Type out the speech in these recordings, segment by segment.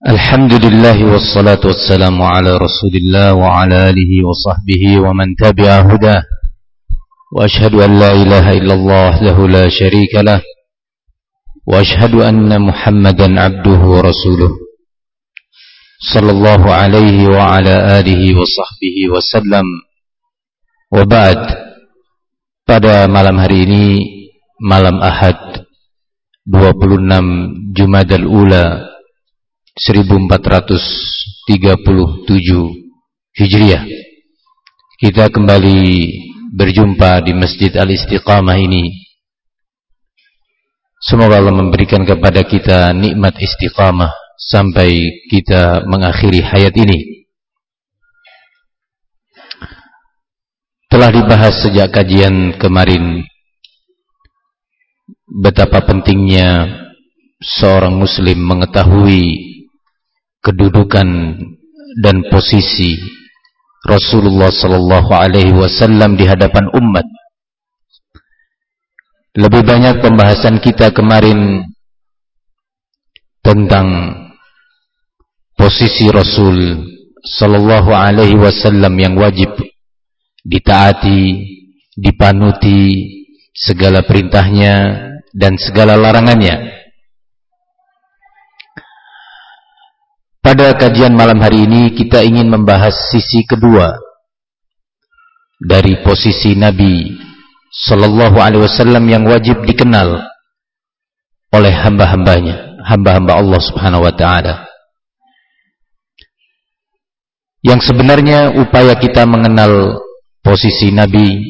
الحمد لله والصلاة والسلام على رسول الله وعلى آله وصحبه ومن تبع هداه. وأشهد أن لا إله إلا الله له لا شريك له. وأشهد أن محمدا عبده ورسوله. صلى الله عليه وعلى آله وصحبه وسلم. وبعد pada malam hari ini malam Ahad 26 Jumadal Ula 1437 Hijriah. Kita kembali berjumpa di Masjid Al-Istiqamah ini. Semoga Allah memberikan kepada kita nikmat istiqamah Sampai kita mengakhiri hayat ini. Telah dibahas sejak kajian kemarin Betapa pentingnya seorang muslim mengetahui kedudukan dan posisi Rasulullah sallallahu alaihi wasallam di hadapan umat. Lebih banyak pembahasan kita kemarin tentang posisi Rasul sallallahu alaihi wasallam yang wajib ditaati, dipanuti segala perintahnya dan segala larangannya. Pada kajian malam hari ini kita ingin membahas sisi kedua dari posisi Nabi Sallallahu Alaihi Wasallam yang wajib dikenal oleh hamba-hambanya, hamba-hamba Allah Subhanahu Wa Taala. Yang sebenarnya upaya kita mengenal posisi Nabi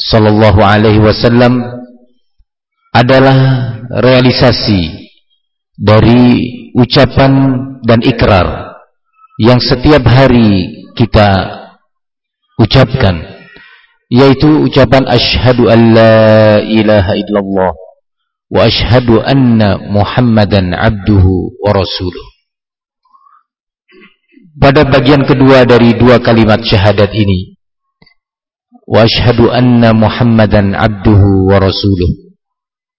Sallallahu Alaihi Wasallam adalah realisasi dari ucapan dan ikrar yang setiap hari kita ucapkan yaitu ucapan asyhadu an la ilaha illallah wa asyhadu anna muhammadan abduhu wa rasuluh. Pada bagian kedua dari dua kalimat syahadat ini wa asyhadu anna muhammadan abduhu wa rasuluh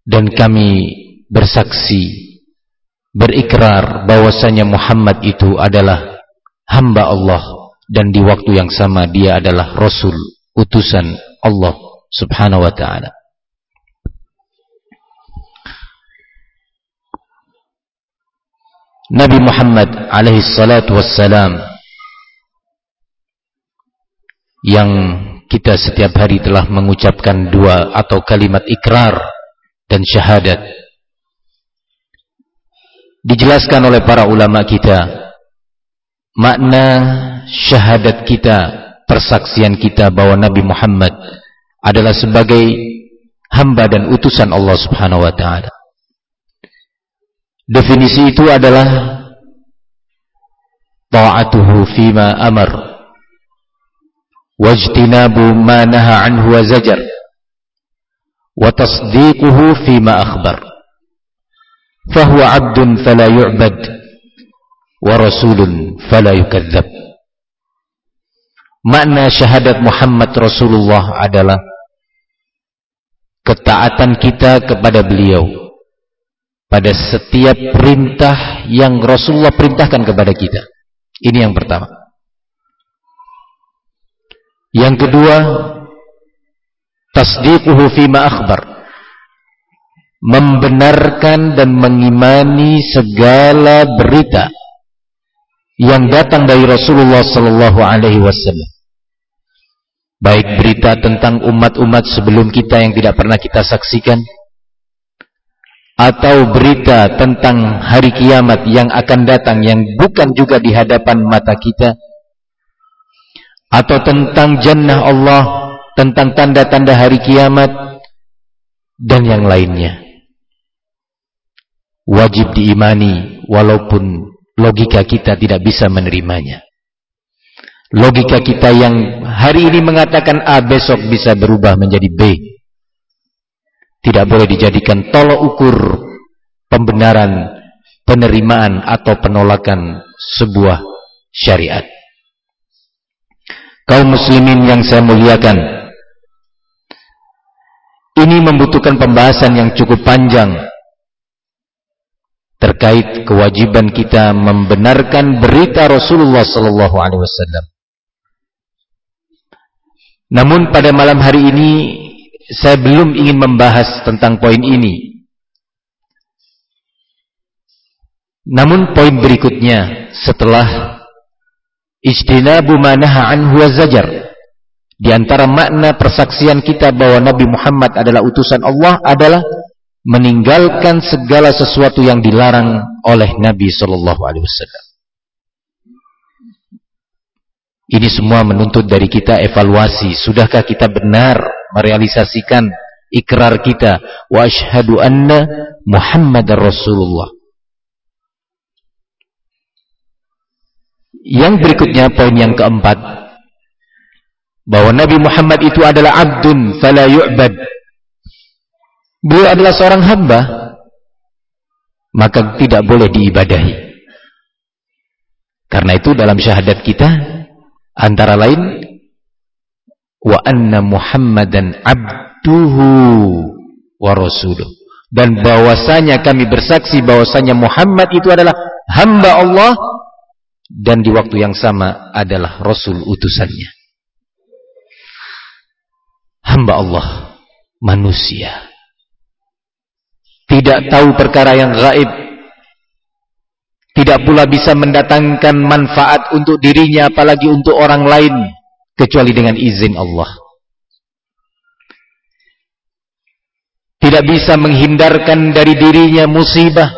dan kami bersaksi berikrar bahwasanya Muhammad itu adalah hamba Allah dan di waktu yang sama dia adalah rasul utusan Allah Subhanahu wa taala. Nabi Muhammad alaihi salatu wassalam yang kita setiap hari telah mengucapkan dua atau kalimat ikrar dan syahadat dijelaskan oleh para ulama kita. Makna syahadat kita persaksian kita bahwa Nabi Muhammad adalah sebagai hamba dan utusan Allah Subhanahu wa taala. Definisi itu adalah ta'atuhu fima amar wajtinabu ma naha anhu wa zajar wa tasdiquhu fima akhbar fahuwa abdun fala yu'bad wa rasulun fala makna syahadat Muhammad Rasulullah adalah ketaatan kita kepada beliau pada setiap perintah yang Rasulullah perintahkan kepada kita. Ini yang pertama. Yang kedua tasdiquhu fima akhbar membenarkan dan mengimani segala berita yang datang dari Rasulullah sallallahu alaihi wasallam. Baik berita tentang umat-umat sebelum kita yang tidak pernah kita saksikan atau berita tentang hari kiamat yang akan datang yang bukan juga di hadapan mata kita atau tentang jannah Allah, tentang tanda-tanda hari kiamat dan yang lainnya wajib diimani walaupun logika kita tidak bisa menerimanya. Logika kita yang hari ini mengatakan A besok bisa berubah menjadi B. Tidak boleh dijadikan tolok ukur pembenaran, penerimaan atau penolakan sebuah syariat. Kaum muslimin yang saya muliakan, ini membutuhkan pembahasan yang cukup panjang terkait kewajiban kita membenarkan berita Rasulullah sallallahu alaihi wasallam. Namun pada malam hari ini saya belum ingin membahas tentang poin ini. Namun poin berikutnya setelah ijtinabu manaha anhu zajar di antara makna persaksian kita bahwa Nabi Muhammad adalah utusan Allah adalah meninggalkan segala sesuatu yang dilarang oleh Nabi sallallahu alaihi wasallam. Ini semua menuntut dari kita evaluasi. Sudahkah kita benar merealisasikan ikrar kita wa asyhadu anna Muhammadar Rasulullah. Yang berikutnya poin yang keempat bahwa Nabi Muhammad itu adalah abdun fala. Beliau adalah seorang hamba maka tidak boleh diibadahi. Karena itu dalam syahadat kita Antara lain wa anna Muhammadan abduhu wa rasuluh. Dan bahwasanya kami bersaksi bahwasanya Muhammad itu adalah hamba Allah dan di waktu yang sama adalah rasul utusannya. Hamba Allah manusia. Tidak tahu perkara yang gaib tidak pula bisa mendatangkan manfaat untuk dirinya apalagi untuk orang lain kecuali dengan izin Allah. Tidak bisa menghindarkan dari dirinya musibah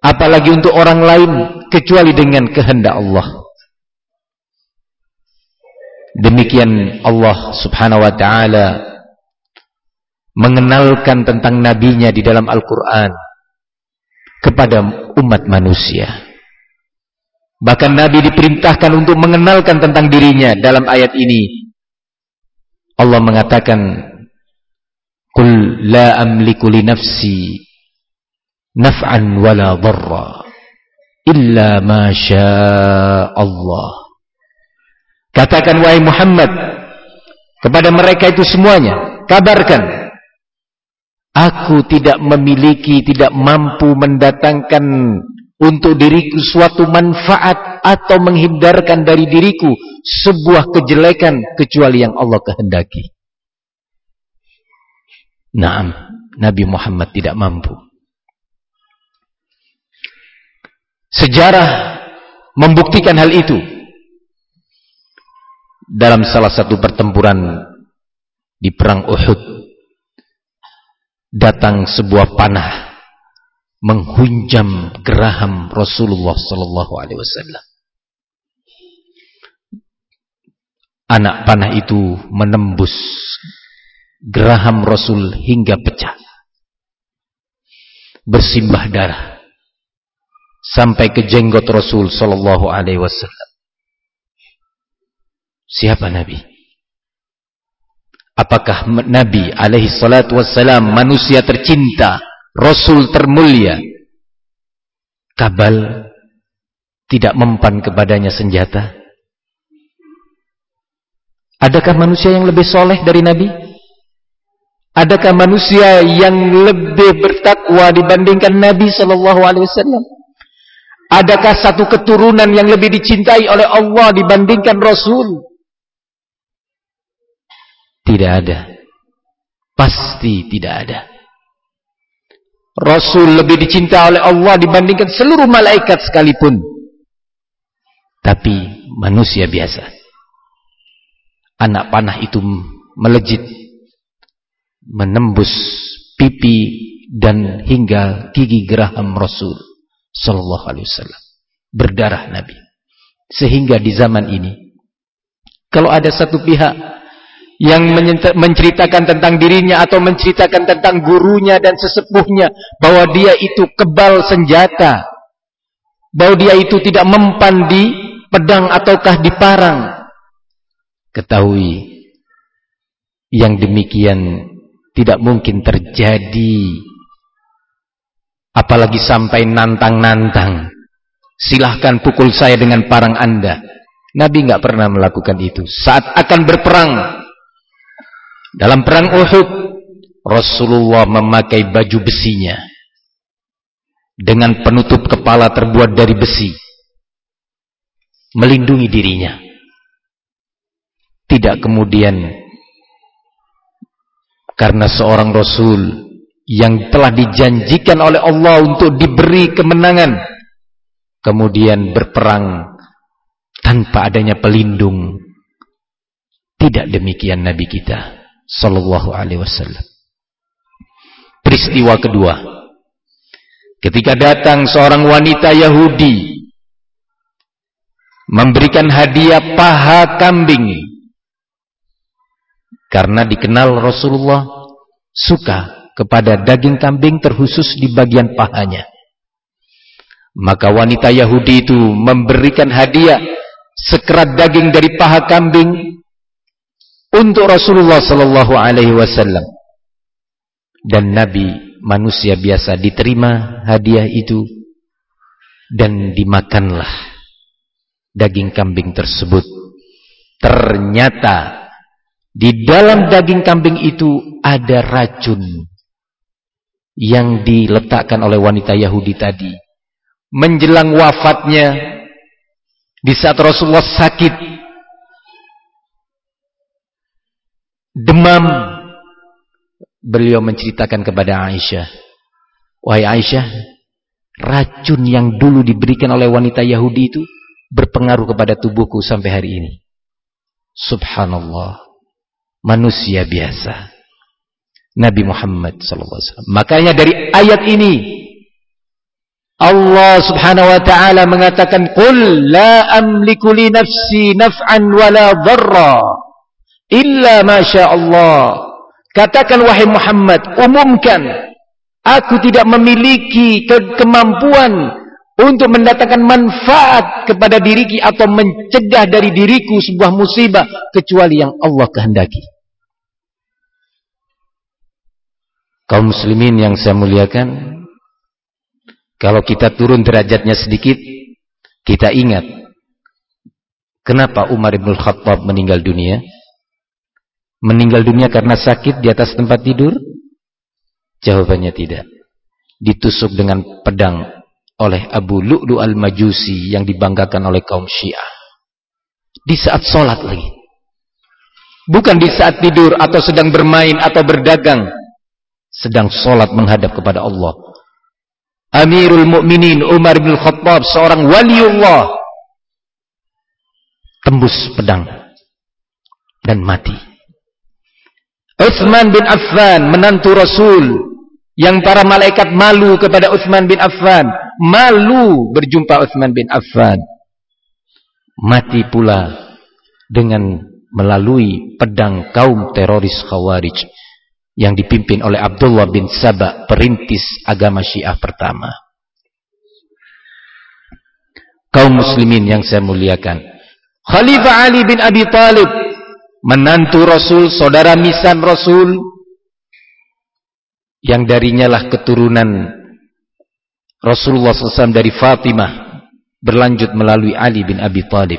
apalagi untuk orang lain kecuali dengan kehendak Allah. Demikian Allah Subhanahu wa taala mengenalkan tentang nabinya di dalam Al-Qur'an kepada umat manusia. Bahkan Nabi diperintahkan untuk mengenalkan tentang dirinya dalam ayat ini. Allah mengatakan, "Qul la amliku li nafsi naf'an wala dharra illa ma Allah." Katakan wahai Muhammad kepada mereka itu semuanya, kabarkan Aku tidak memiliki, tidak mampu mendatangkan untuk diriku suatu manfaat atau menghindarkan dari diriku sebuah kejelekan kecuali yang Allah kehendaki. Naam, Nabi Muhammad tidak mampu. Sejarah membuktikan hal itu. Dalam salah satu pertempuran di perang Uhud datang sebuah panah menghunjam geraham Rasulullah sallallahu alaihi wasallam. Anak panah itu menembus geraham Rasul hingga pecah. Bersimbah darah sampai ke jenggot Rasul sallallahu alaihi wasallam. Siapa Nabi? Apakah Nabi alaihi salatu wassalam manusia tercinta, Rasul termulia, kabal tidak mempan kepadanya senjata? Adakah manusia yang lebih soleh dari Nabi? Adakah manusia yang lebih bertakwa dibandingkan Nabi Wasallam? Adakah satu keturunan yang lebih dicintai oleh Allah dibandingkan Rasul? Tidak ada. Pasti tidak ada. Rasul lebih dicinta oleh Allah dibandingkan seluruh malaikat sekalipun. Tapi manusia biasa. Anak panah itu melejit. Menembus pipi dan hingga gigi geraham Rasul sallallahu alaihi wasallam. Berdarah Nabi. Sehingga di zaman ini kalau ada satu pihak yang menceritakan tentang dirinya atau menceritakan tentang gurunya dan sesepuhnya bahwa dia itu kebal senjata. Bahwa dia itu tidak mempan di pedang ataukah di parang. Ketahui yang demikian tidak mungkin terjadi. Apalagi sampai nantang-nantang. Silahkan pukul saya dengan parang anda. Nabi nggak pernah melakukan itu. Saat akan berperang dalam perang Uhud, Rasulullah memakai baju besinya. dengan penutup kepala terbuat dari besi. Melindungi dirinya. Tidak kemudian karena seorang rasul yang telah dijanjikan oleh Allah untuk diberi kemenangan kemudian berperang tanpa adanya pelindung. Tidak demikian nabi kita sallallahu alaihi wasallam. Peristiwa kedua. Ketika datang seorang wanita Yahudi memberikan hadiah paha kambing. Karena dikenal Rasulullah suka kepada daging kambing terkhusus di bagian pahanya. Maka wanita Yahudi itu memberikan hadiah sekerat daging dari paha kambing untuk Rasulullah sallallahu alaihi wasallam. Dan Nabi manusia biasa diterima hadiah itu dan dimakanlah daging kambing tersebut ternyata di dalam daging kambing itu ada racun yang diletakkan oleh wanita Yahudi tadi menjelang wafatnya di saat Rasulullah sakit demam. Beliau menceritakan kepada Aisyah. Wahai Aisyah racun yang dulu diberikan oleh wanita Yahudi itu berpengaruh kepada tubuhku sampai hari ini. Subhanallah. Manusia biasa. Nabi Muhammad SAW makanya dari ayat ini Allah subhanahu wa ta'ala mengatakan Qul la amliku li nafsi naf'an wala dharra illa ma Allah Katakan wahai Muhammad, umumkan. Aku tidak memiliki ke kemampuan untuk mendatangkan manfaat kepada diriku atau mencegah dari diriku sebuah musibah kecuali yang Allah kehendaki. Kaum muslimin yang saya muliakan, kalau kita turun derajatnya sedikit, kita ingat kenapa Umar bin Khattab meninggal dunia? Meninggal dunia karena sakit di atas tempat tidur? Jawabannya tidak. Ditusuk dengan pedang oleh Abu Lu'lu al-Majusi yang dibanggakan oleh kaum Syiah. Di saat sholat lagi. Bukan di saat tidur atau sedang bermain atau berdagang. Sedang sholat menghadap kepada Allah. Amirul Mukminin Umar bin Khattab seorang waliullah tembus pedang dan mati. Uthman bin Affan menantu Rasul yang para malaikat malu kepada Uthman bin Affan. Malu berjumpa Uthman bin Affan. Mati pula dengan melalui pedang kaum teroris Khawarij yang dipimpin oleh Abdullah bin Sabah perintis agama Syiah pertama. Kaum muslimin yang saya muliakan. Khalifah Ali bin Abi Talib menantu Rasul, saudara misan Rasul yang darinya lah keturunan Rasulullah SAW dari Fatimah berlanjut melalui Ali bin Abi Talib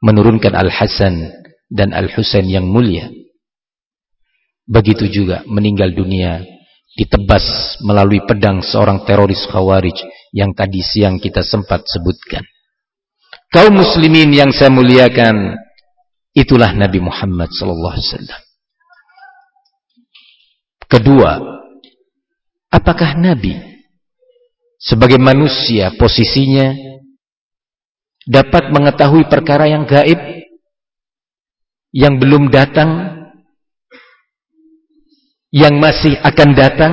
menurunkan Al-Hasan dan Al-Husain yang mulia. Begitu juga meninggal dunia ditebas melalui pedang seorang teroris khawarij yang tadi siang kita sempat sebutkan. Kaum muslimin yang saya muliakan Itulah Nabi Muhammad sallallahu alaihi wasallam. Kedua, apakah Nabi sebagai manusia posisinya dapat mengetahui perkara yang gaib yang belum datang yang masih akan datang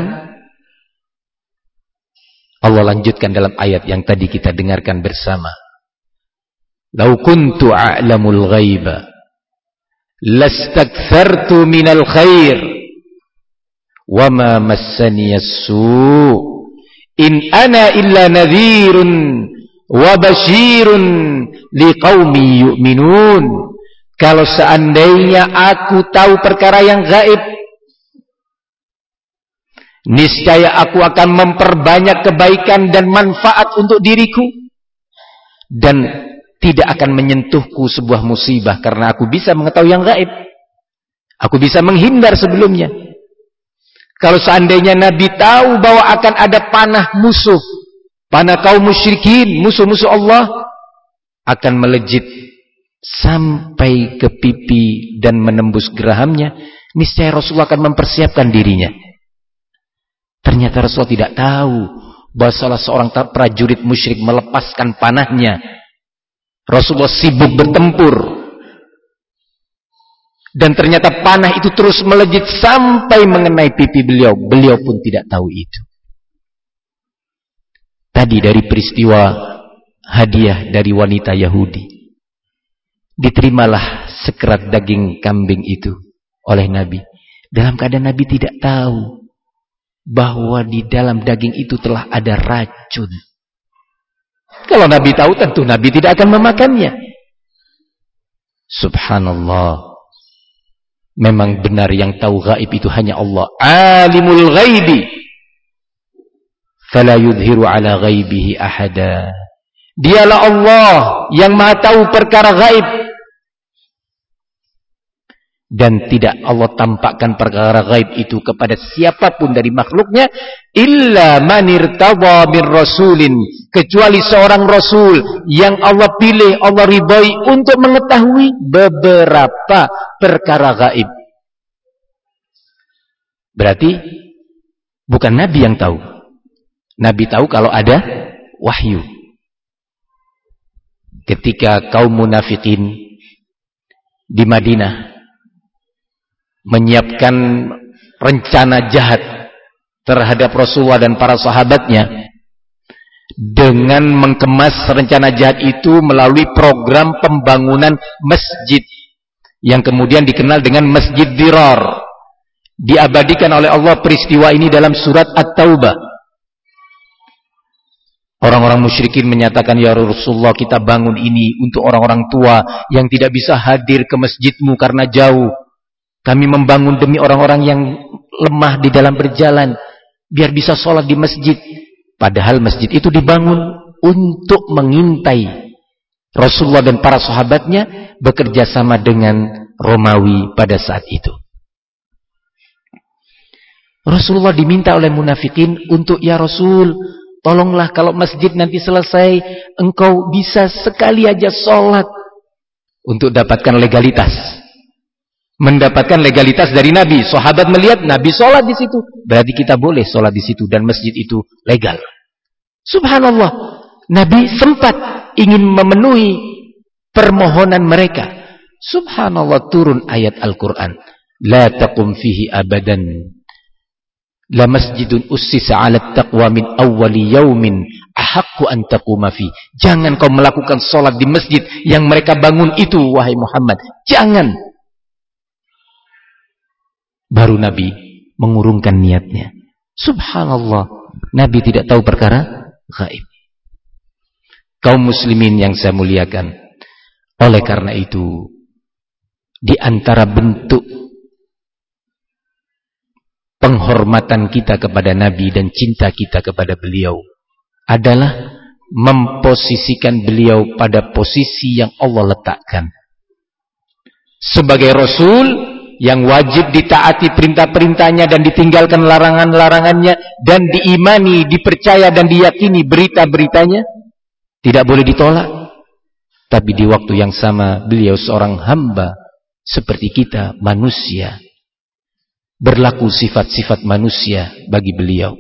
Allah lanjutkan dalam ayat yang tadi kita dengarkan bersama Lau kuntu a'lamul ghaiba lastakthartu minal khair. Wa ma massani su in ana illa nadhirun wa basyirun liqaumi yu'minun. Kalau seandainya aku tahu perkara yang gaib niscaya aku akan memperbanyak kebaikan dan manfaat untuk diriku. Dan tidak akan menyentuhku sebuah musibah karena aku bisa mengetahui yang gaib. Aku bisa menghindar sebelumnya. Kalau seandainya Nabi tahu bahwa akan ada panah musuh, panah kaum musyrikin, musuh-musuh Allah akan melejit sampai ke pipi dan menembus gerahamnya, niscaya Rasulullah akan mempersiapkan dirinya. Ternyata Rasulullah tidak tahu bahwa salah seorang prajurit musyrik melepaskan panahnya. Rasulullah sibuk bertempur. Dan ternyata panah itu terus melejit sampai mengenai pipi beliau. Beliau pun tidak tahu itu. Tadi dari peristiwa hadiah dari wanita Yahudi. Diterimalah sekerat daging kambing itu oleh Nabi. Dalam keadaan Nabi tidak tahu bahwa di dalam daging itu telah ada racun. Kalau Nabi tahu tentu Nabi tidak akan memakannya. Subhanallah. Memang benar yang tahu gaib itu hanya Allah. Alimul ghaibi. Fala yudhiru ala ghaibihi ahada. Dialah Allah yang maha tahu perkara gaib. Dan tidak Allah tampakkan perkara gaib itu kepada siapa pun dari makhluknya. Illa min rasulin. Kecuali seorang rasul yang Allah pilih, Allah ridhoi untuk mengetahui beberapa perkara gaib. Berarti bukan Nabi yang tahu. Nabi tahu kalau ada wahyu. Ketika kaum munafikin di Madinah menyiapkan rencana jahat terhadap Rasulullah dan para sahabatnya dengan mengemas rencana jahat itu melalui program pembangunan masjid yang kemudian dikenal dengan Masjid Dirar. Diabadikan oleh Allah peristiwa ini dalam surat At-Taubah. Orang-orang musyrikin menyatakan ya Rasulullah kita bangun ini untuk orang-orang tua yang tidak bisa hadir ke masjidmu karena jauh kami membangun demi orang-orang yang lemah di dalam berjalan. Biar bisa sholat di masjid. Padahal masjid itu dibangun untuk mengintai Rasulullah dan para sahabatnya bekerja sama dengan Romawi pada saat itu. Rasulullah diminta oleh munafikin untuk ya Rasul, tolonglah kalau masjid nanti selesai, engkau bisa sekali aja sholat untuk dapatkan legalitas mendapatkan legalitas dari Nabi. Sahabat melihat Nabi sholat di situ, berarti kita boleh sholat di situ dan masjid itu legal. Subhanallah, Nabi sempat ingin memenuhi permohonan mereka. Subhanallah turun ayat Al-Quran. La taqum fihi abadan. La masjidun ussisa ala taqwa min awwali yaumin ahakku an taquma fi. Jangan kau melakukan sholat di masjid yang mereka bangun itu wahai Muhammad. Jangan baru Nabi mengurungkan niatnya. Subhanallah, Nabi tidak tahu perkara gaib. Kaum muslimin yang saya muliakan. Oleh karena itu, di antara bentuk penghormatan kita kepada Nabi dan cinta kita kepada beliau adalah memposisikan beliau pada posisi yang Allah letakkan. Sebagai Rasul, yang wajib ditaati perintah-perintahnya dan ditinggalkan larangan-larangannya dan diimani, dipercaya dan diyakini berita-beritanya tidak boleh ditolak. Tapi di waktu yang sama beliau seorang hamba seperti kita manusia berlaku sifat-sifat manusia bagi beliau.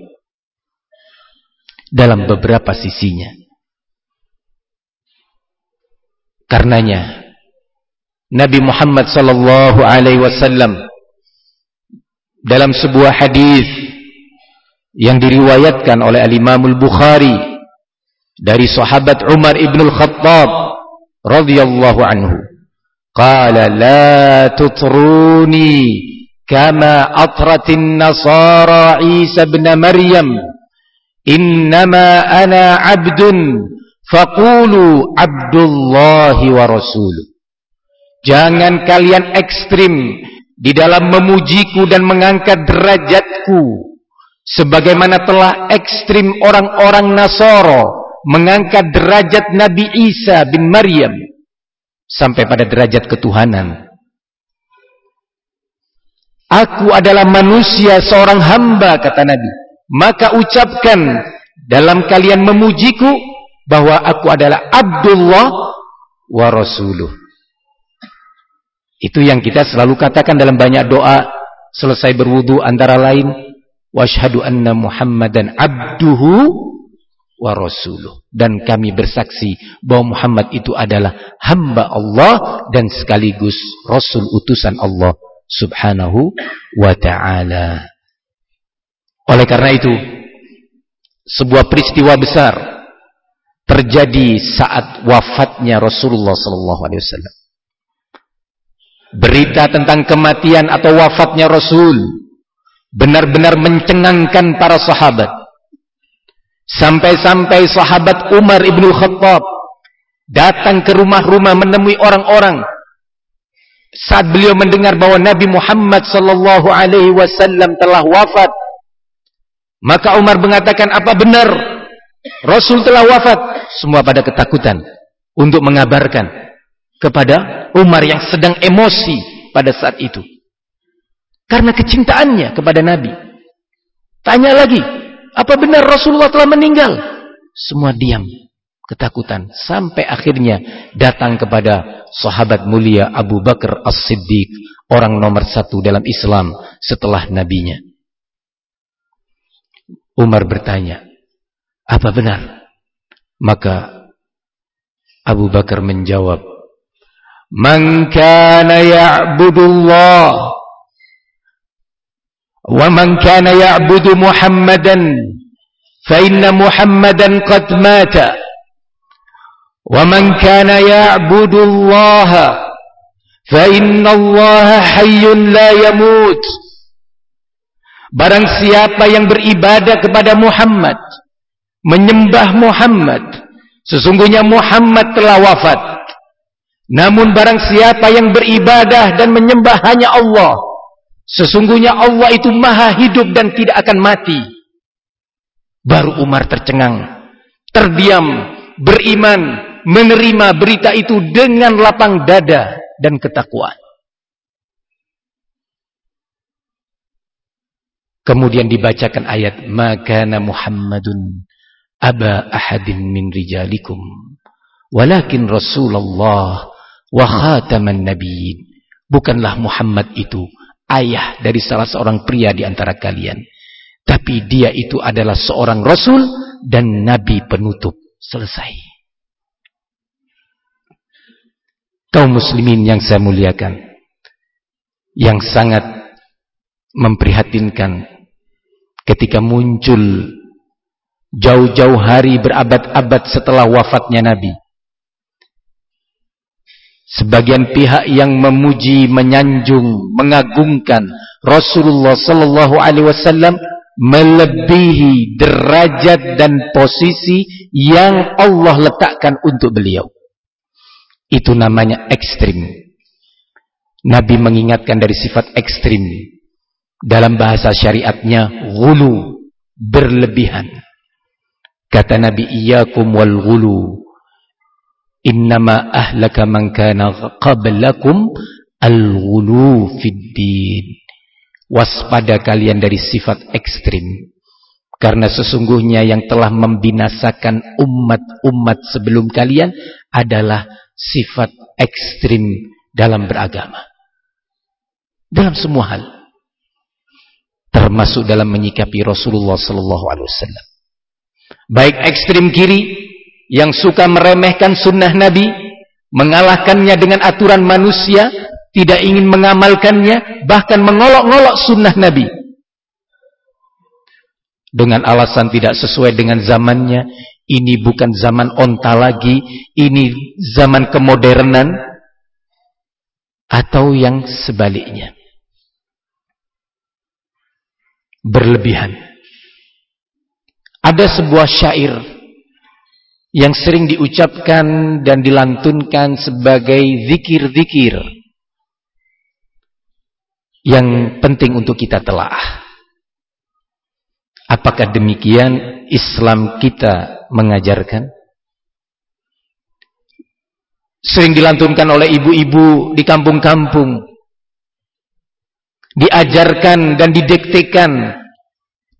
Dalam beberapa sisinya. Karenanya Nabi Muhammad sallallahu alaihi wasallam dalam sebuah hadis yang diriwayatkan oleh Al-Imam Al-Bukhari dari sahabat Umar ibn Al-Khattab radhiyallahu anhu. Qala la tutruni kama atratin nasara Isa ibn Maryam. Innama ana abdun faqulu abdullahi wa rasuluh Jangan kalian ekstrim di dalam memujiku dan mengangkat derajatku. Sebagaimana telah ekstrim orang-orang Nasoro mengangkat derajat Nabi Isa bin Maryam sampai pada derajat ketuhanan. Aku adalah manusia seorang hamba kata Nabi. Maka ucapkan dalam kalian memujiku bahwa aku adalah Abdullah wa Rasuluh. Itu yang kita selalu katakan dalam banyak doa selesai berwudu antara lain washhadu anna Muhammadan abduhu wa rasuluh dan kami bersaksi bahwa Muhammad itu adalah hamba Allah dan sekaligus rasul utusan Allah subhanahu wa ta'ala. Oleh karena itu, sebuah peristiwa besar terjadi saat wafatnya Rasulullah sallallahu alaihi wasallam. Berita tentang kematian atau wafatnya Rasul benar-benar mencengangkan para sahabat. Sampai-sampai sahabat Umar ibnu Khattab datang ke rumah-rumah menemui orang-orang. Saat beliau mendengar bahwa Nabi Muhammad sallallahu alaihi wasallam telah wafat maka Umar mengatakan apa benar? Rasul telah wafat? Semua pada ketakutan untuk mengabarkan kepada Umar yang sedang emosi pada saat itu. Karena kecintaannya kepada Nabi. Tanya lagi apa benar Rasulullah telah meninggal? Semua diam ketakutan sampai akhirnya datang kepada sahabat mulia Abu Bakar As-Siddiq orang nomor satu dalam Islam setelah nabinya. Umar bertanya apa benar? Maka Abu Bakar menjawab man kana ya'budullah wa man kana ya'budu Muhammadan fa inna Muhammadan qad mata ومن كان يعبد الله فإن الله حي لا يموت Barang siapa yang beribadah kepada Muhammad Menyembah Muhammad Sesungguhnya Muhammad telah wafat Namun barang siapa yang beribadah dan menyembah hanya Allah Sesungguhnya Allah itu maha hidup dan tidak akan mati Baru Umar tercengang Terdiam Beriman menerima berita itu dengan lapang dada dan ketakwaan. Kemudian dibacakan ayat makana Muhammadun aba ahadin min rijalikum walakin Rasulullah wa khataman nabiyyin. Bukanlah Muhammad itu ayah dari salah seorang pria di antara kalian, tapi dia itu adalah seorang rasul dan nabi penutup. Selesai kaum muslimin yang saya muliakan yang sangat memprihatinkan ketika muncul jauh-jauh hari berabad-abad setelah wafatnya Nabi sebagian pihak yang memuji, menyanjung, mengagungkan Rasulullah sallallahu alaihi wasallam melebihi derajat dan posisi yang Allah letakkan untuk beliau itu namanya ekstrim. Nabi mengingatkan dari sifat ekstrim. Dalam bahasa syariatnya, gulu, berlebihan. Kata Nabi, Iyakum wal gulu. Innama ahlaka man kana qablakum al-gulu fid din. Waspada kalian dari sifat ekstrim. Karena sesungguhnya yang telah membinasakan umat-umat sebelum kalian adalah sifat ekstrim dalam beragama. Dalam semua hal. Termasuk dalam menyikapi Rasulullah sallallahu alaihi wasallam. Baik ekstrim kiri yang suka meremehkan sunnah Nabi, mengalahkannya dengan aturan manusia, tidak ingin mengamalkannya, bahkan mengolok-ngolok sunnah Nabi. Dengan alasan tidak sesuai dengan zamannya, ini bukan zaman onta lagi, ini zaman kemodernan atau yang sebaliknya. Berlebihan. Ada sebuah syair yang sering diucapkan dan dilantunkan sebagai zikir-zikir yang penting untuk kita telah. Apakah demikian Islam kita mengajarkan sering dilantunkan oleh ibu-ibu di kampung-kampung diajarkan dan didektekan,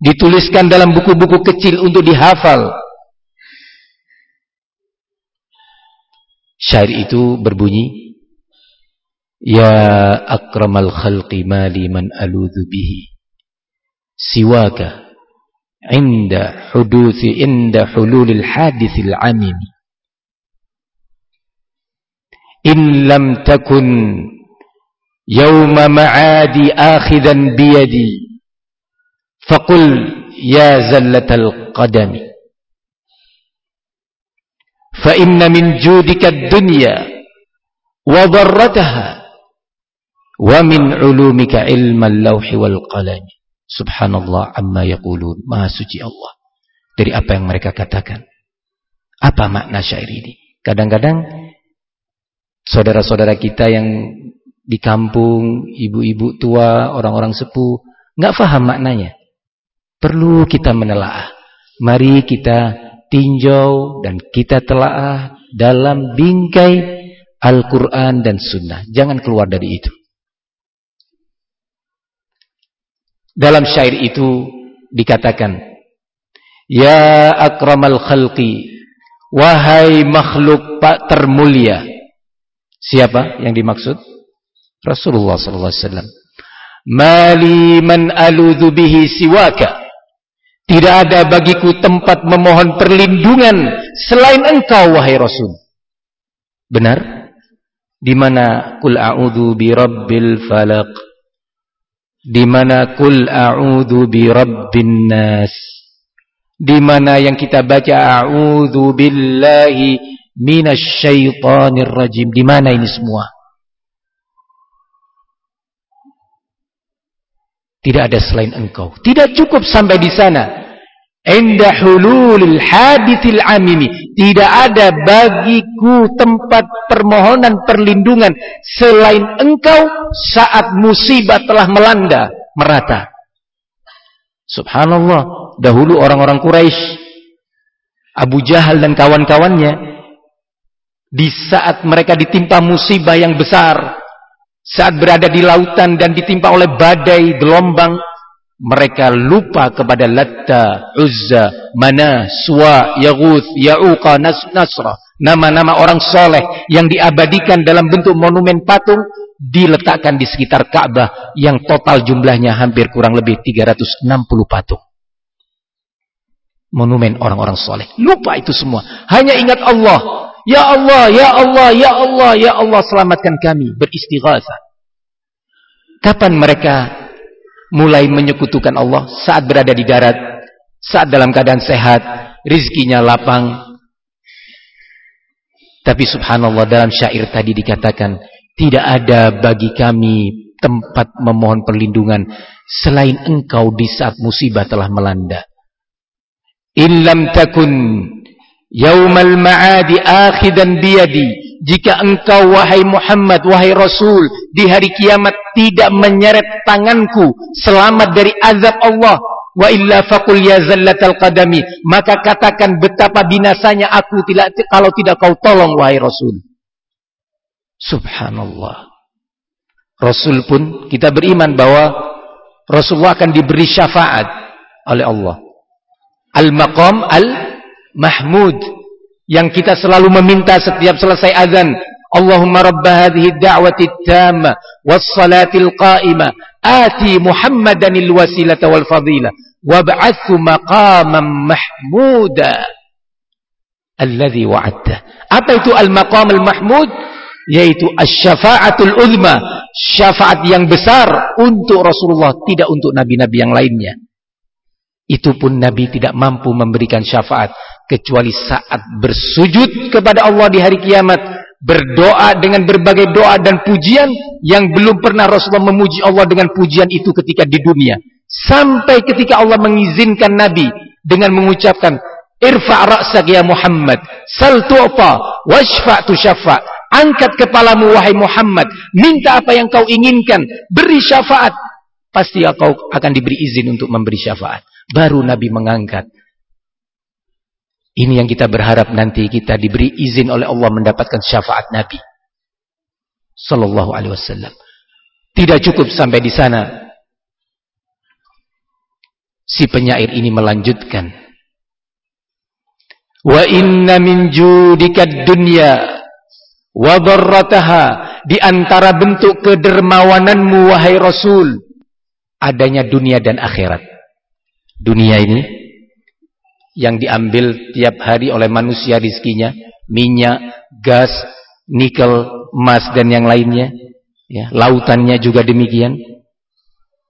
dituliskan dalam buku-buku kecil untuk dihafal. Syair itu berbunyi, Ya akramal khalqi mali man aludhu bihi, siwaka inda huduthi inda hululil hadithil amimi. In lam takun يوم معادي آخذا بيدي فإن من جودك الدنيا وضرتها ومن علومك علم اللوح والقلم ilmal lauhi wal qalam. Subhanallah amma yaqulun. Maha suci Allah. Dari apa yang mereka katakan? Apa makna syair ini? Kadang-kadang saudara-saudara kita yang di kampung, ibu-ibu tua, orang-orang sepuh, nggak faham maknanya. Perlu kita menelaah. Mari kita tinjau dan kita telaah dalam bingkai Al-Quran dan Sunnah. Jangan keluar dari itu. Dalam syair itu dikatakan, Ya akramal khalqi, wahai makhluk pak termulia. Siapa yang dimaksud? Rasulullah sallallahu alaihi wasallam. Mali man aludhu bihi siwaka. Tidak ada bagiku tempat memohon perlindungan selain engkau wahai Rasul. Benar? Di mana kul a'udzu bi rabbil falaq. Di mana kul a'udzu bi rabbin nas. Di mana yang kita baca a'udzu billahi minasyaitonir rajim. Di mana ini semua? Tidak ada selain engkau. Tidak cukup sampai di sana. Inda hululil hadithil amimi. Tidak ada bagiku tempat permohonan perlindungan selain engkau saat musibah telah melanda merata. Subhanallah. Dahulu orang-orang Quraisy Abu Jahal dan kawan-kawannya di saat mereka ditimpa musibah yang besar saat berada di lautan dan ditimpa oleh badai, gelombang, mereka lupa kepada Latta, Uzza, Mana, Suwa, Yaghuth, Ya'uqa, Nas Nasra. Nama-nama orang soleh yang diabadikan dalam bentuk monumen patung diletakkan di sekitar Ka'bah yang total jumlahnya hampir kurang lebih 360 patung. Monumen orang-orang soleh. Lupa itu semua. Hanya ingat Allah. Ya Allah, Ya Allah, Ya Allah, Ya Allah selamatkan kami beristighatsah. Kapan mereka mulai menyekutukan Allah? Saat berada di darat, saat dalam keadaan sehat, rizkinya lapang. Tapi subhanallah dalam syair tadi dikatakan, tidak ada bagi kami tempat memohon perlindungan selain engkau di saat musibah telah melanda. Illam takun Yaumal ma'adi akhidan biyadi. Jika engkau wahai Muhammad, wahai Rasul, di hari kiamat tidak menyeret tanganku selamat dari azab Allah. Wa illa faqul ya zallatal qadami. Maka katakan betapa binasanya aku tidak kalau tidak kau tolong wahai Rasul. Subhanallah. Rasul pun kita beriman bahwa Rasulullah akan diberi syafaat oleh Allah. Al-maqam al Mahmud yang kita selalu meminta setiap selesai azan Rabb hadhihi ad-da'wati at-tamma was-salatil qa'imah ati Muhammadanil wasilata wal fadila wab'athu maqaman mahmuda alladhi wa'adta. Apa al-maqam al-mahmud? Yaitu asy-syafa'atul uzma syafaat yang besar untuk Rasulullah tidak untuk nabi-nabi yang lainnya. Itu pun Nabi tidak mampu memberikan syafaat kecuali saat bersujud kepada Allah di hari kiamat, berdoa dengan berbagai doa dan pujian yang belum pernah Rasulullah memuji Allah dengan pujian itu ketika di dunia. Sampai ketika Allah mengizinkan Nabi dengan mengucapkan Irfa' ra'sak ya Muhammad, sal tu'ta, washfa' tusyafa'. Angkat kepalamu wahai Muhammad, minta apa yang kau inginkan, beri syafaat. Pasti kau akan diberi izin untuk memberi syafaat. Baru Nabi mengangkat. Ini yang kita berharap nanti kita diberi izin oleh Allah mendapatkan syafaat Nabi. Sallallahu alaihi wasallam. Tidak cukup sampai di sana. Si penyair ini melanjutkan. Wa inna min judika dunya wa darrataha di antara bentuk kedermawananmu wahai Rasul adanya dunia dan akhirat. Dunia ini yang diambil tiap hari oleh manusia rizkinya, minyak, gas, nikel, emas dan yang lainnya, ya, lautannya juga demikian.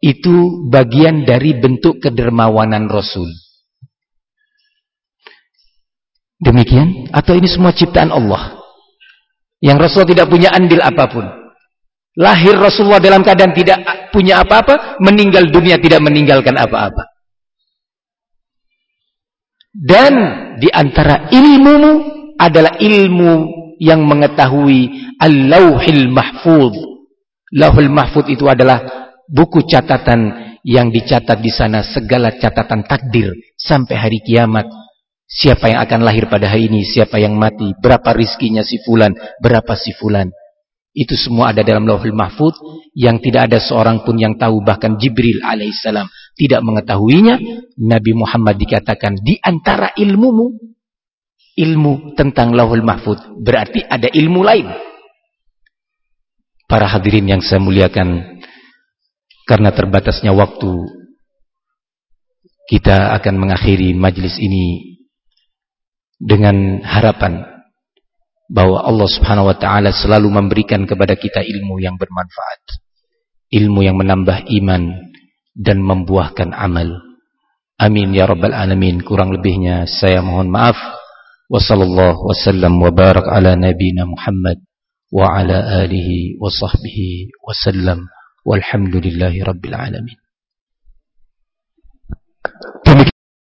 Itu bagian dari bentuk kedermawanan Rasul. Demikian atau ini semua ciptaan Allah? Yang Rasul tidak punya andil apa pun. Lahir Rasulullah dalam keadaan tidak punya apa-apa, meninggal dunia tidak meninggalkan apa-apa. Dan di antara ilmumu adalah ilmu yang mengetahui Al-Lauhil Mahfuz. Lauhul Mahfuz itu adalah buku catatan yang dicatat di sana segala catatan takdir sampai hari kiamat Siapa yang akan lahir pada hari ini, siapa yang mati, berapa rizkinya si fulan, berapa si fulan. Itu semua ada dalam lauhul mahfud yang tidak ada seorang pun yang tahu bahkan Jibril alaihissalam tidak mengetahuinya. Nabi Muhammad dikatakan di antara ilmumu ilmu tentang lauhul mahfud berarti ada ilmu lain. Para hadirin yang saya muliakan karena terbatasnya waktu kita akan mengakhiri majlis ini dengan harapan bahwa Allah Subhanahu wa taala selalu memberikan kepada kita ilmu yang bermanfaat, ilmu yang menambah iman dan membuahkan amal. Amin ya rabbal alamin. Kurang lebihnya saya mohon maaf. Wassallallahu wasallam wa barak ala nabiyyina Muhammad wa ala alihi wa sahbihi wasallam. Walhamdulillahi rabbil alamin.